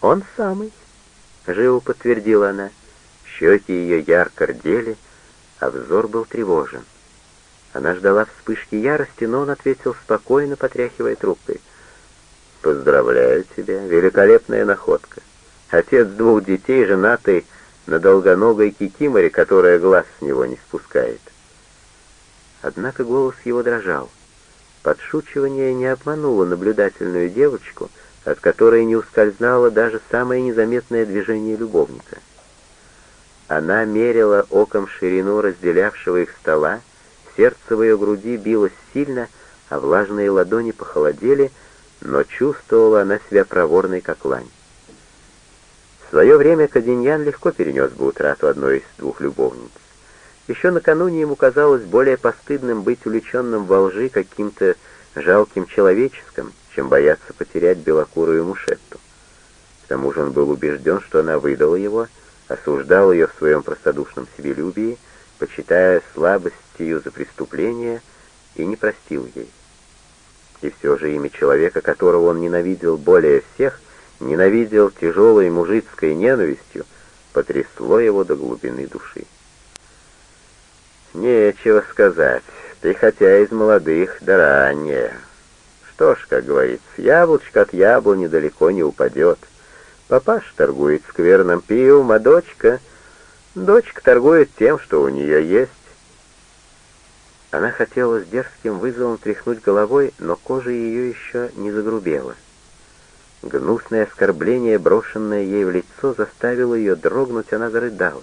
«Он самый», — живо подтвердила она. Щеки ее ярко рдели, а взор был тревожен. Она ждала вспышки ярости, но он ответил спокойно, потряхивая трубкой. «Поздравляю тебя, великолепная находка. Отец двух детей, женатый на долгоногой кикиморе, которая глаз с него не спускает». Однако голос его дрожал. Подшучивание не обмануло наблюдательную девочку, от которой не ускользнало даже самое незаметное движение любовника. Она мерила оком ширину разделявшего их стола, сердце в ее груди билось сильно, а влажные ладони похолодели, но чувствовала она себя проворной, как лань. В свое время Каденьян легко перенес бы утрату одной из двух любовниц. Еще накануне ему казалось более постыдным быть увлеченным во лжи каким-то жалким человеческим, чем бояться потерять белокурую мушетту. К тому же он был убежден, что она выдала его, осуждал ее в своем простодушном себелюбии, почитая слабостью за преступление, и не простил ей. И все же имя человека, которого он ненавидел более всех, ненавидел тяжелой мужицкой ненавистью, потрясло его до глубины души. Нечего сказать. Ты хотя из молодых, да ранее. Что ж, как говорится, яблочко от яблони далеко не упадет. Папаш торгует скверным пивом, а дочка... Дочка торгует тем, что у нее есть. Она хотела с дерзким вызовом тряхнуть головой, но кожа ее еще не загрубела. Гнусное оскорбление, брошенное ей в лицо, заставило ее дрогнуть, она зарыдала.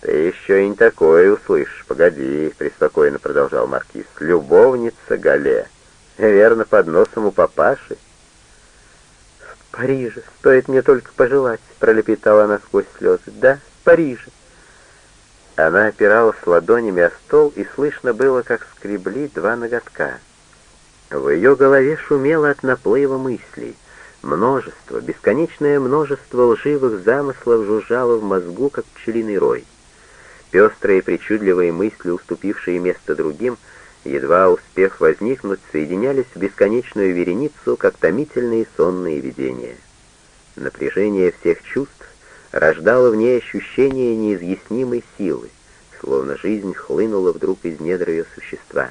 «Ты еще и не такое услышишь. Погоди», — преспокойно продолжал маркиз. «Любовница Гале. Верно, под носом у папаши». «В Париже. Стоит мне только пожелать», — пролепетала она сквозь слезы. «Да, в Париже». Она опиралась ладонями о стол, и слышно было, как скребли два ноготка. В ее голове шумело от наплыва мыслей. Множество, бесконечное множество лживых замыслов жужжало в мозгу, как пчелиный рой. Пестрые причудливые мысли, уступившие место другим, едва успев возникнуть, соединялись в бесконечную вереницу, как томительные сонные видения. Напряжение всех чувств рождало в ней ощущение неизъяснимой силы, словно жизнь хлынула вдруг из недр ее существа.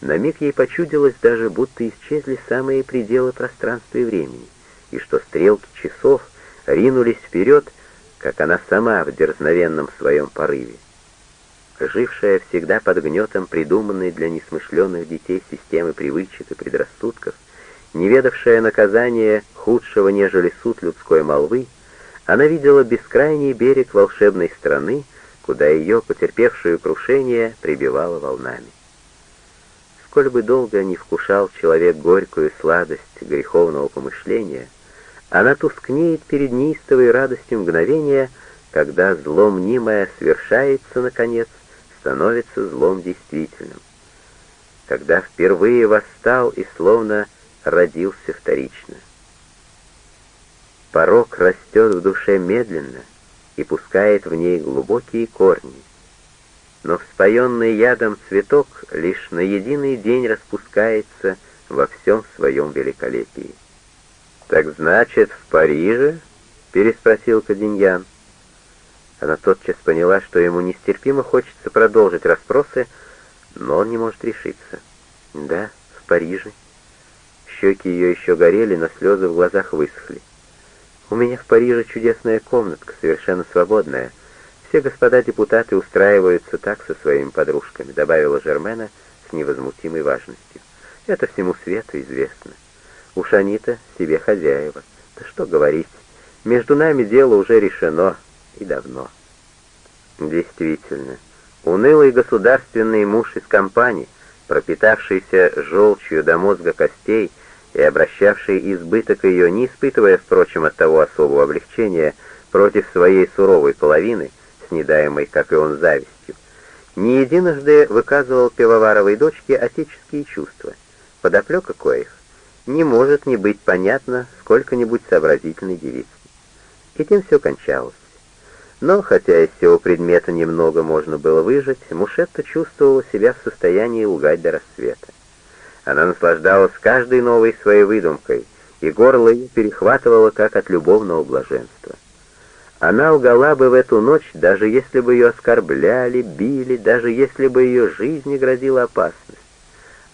На миг ей почудилось даже, будто исчезли самые пределы пространства и времени, и что стрелки часов ринулись вперед, как она сама в дерзновенном своем порыве. Жившая всегда под гнетом придуманной для несмышленных детей системы привычек и предрассудков, не ведавшая наказания худшего, нежели суд людской молвы, она видела бескрайний берег волшебной страны, куда ее, потерпевшую крушение, прибивало волнами. Сколь бы долго не вкушал человек горькую сладость греховного помышления — она тускнеет перед неистовой радостью мгновения, когда зло мнимое свершается, наконец, становится злом действительным. Когда впервые восстал и словно родился вторично. Порог растет в душе медленно и пускает в ней глубокие корни. Но вспоенный ядом цветок лишь на единый день распускается во всем своем великолепии. «Так значит, в Париже?» — переспросил Каденьян. Она тотчас поняла, что ему нестерпимо хочется продолжить расспросы, но он не может решиться. «Да, в Париже». Щеки ее еще горели, но слезы в глазах высохли. «У меня в Париже чудесная комнатка, совершенно свободная. Все господа депутаты устраиваются так со своими подружками», — добавила Жермена с невозмутимой важностью. «Это всему свету известно». Уж они-то себе хозяева. Да что говорить, между нами дело уже решено и давно. Действительно, унылый государственный муж из компании, пропитавшийся желчью до мозга костей и обращавший избыток ее, не испытывая, впрочем, от того особого облегчения, против своей суровой половины, снедаемой, как и он, завистью, не единожды выказывал пивоваровой дочке отеческие чувства, подоплека коих не может не быть понятно сколько-нибудь сообразительной девице. И тем все кончалось. Но, хотя из всего предмета немного можно было выжать, Мушетта чувствовала себя в состоянии лгать до рассвета. Она наслаждалась каждой новой своей выдумкой, и горло ее перехватывало как от любовного блаженства. Она лгала бы в эту ночь, даже если бы ее оскорбляли, били, даже если бы ее жизни грозила опасность.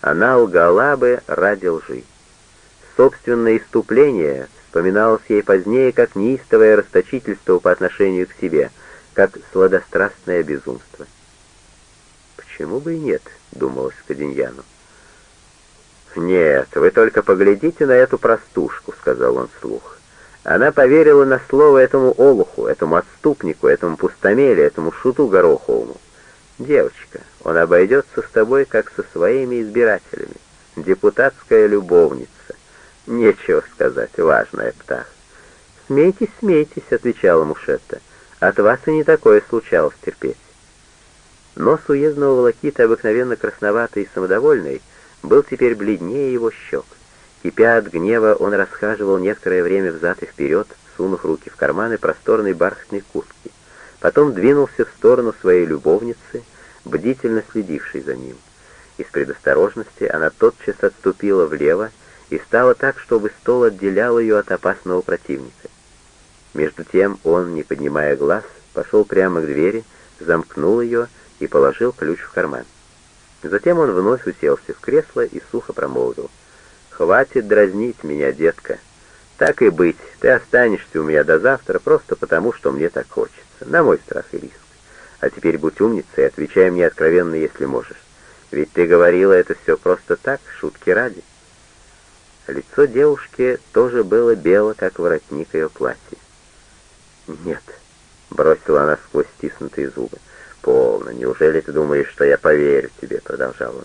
Она лгала бы ради лжи. Собственное иступление вспоминалось ей позднее как неистовое расточительство по отношению к себе, как сладострастное безумство. «Почему бы и нет?» — думалось Каденьяну. «Нет, вы только поглядите на эту простушку», — сказал он вслух. Она поверила на слово этому олуху, этому отступнику, этому пустомеле, этому шуту Гороховому. «Девочка, он обойдется с тобой, как со своими избирателями. Депутатская любовница. Нечего сказать, важная птах». «Смейтесь, смейтесь», — отвечала Мушетта. «От вас и не такое случалось терпеть». Нос уездного волокита, обыкновенно красноватый и самодовольный, был теперь бледнее его щек. Кипя от гнева, он расхаживал некоторое время взад и вперед, сунув руки в карманы просторной бархатной куртки. Потом двинулся в сторону своей любовницы, бдительно следившей за ним. Из предосторожности она тотчас отступила влево и стала так, чтобы стол отделял ее от опасного противника. Между тем он, не поднимая глаз, пошел прямо к двери, замкнул ее и положил ключ в карман. Затем он вновь уселся в кресло и сухо промолвил. «Хватит дразнить меня, детка. Так и быть, ты останешься у меня до завтра просто потому, что мне так хочется, на мой страх и риск. А теперь будь умницей и отвечай мне откровенно, если можешь. Ведь ты говорила это все просто так, шутки ради». Лицо девушки тоже было бело, как воротник ее платья. «Нет», — бросила она сквозь стиснутые зубы, — «Полно. Неужели ты думаешь, что я поверю тебе?» — продолжал он.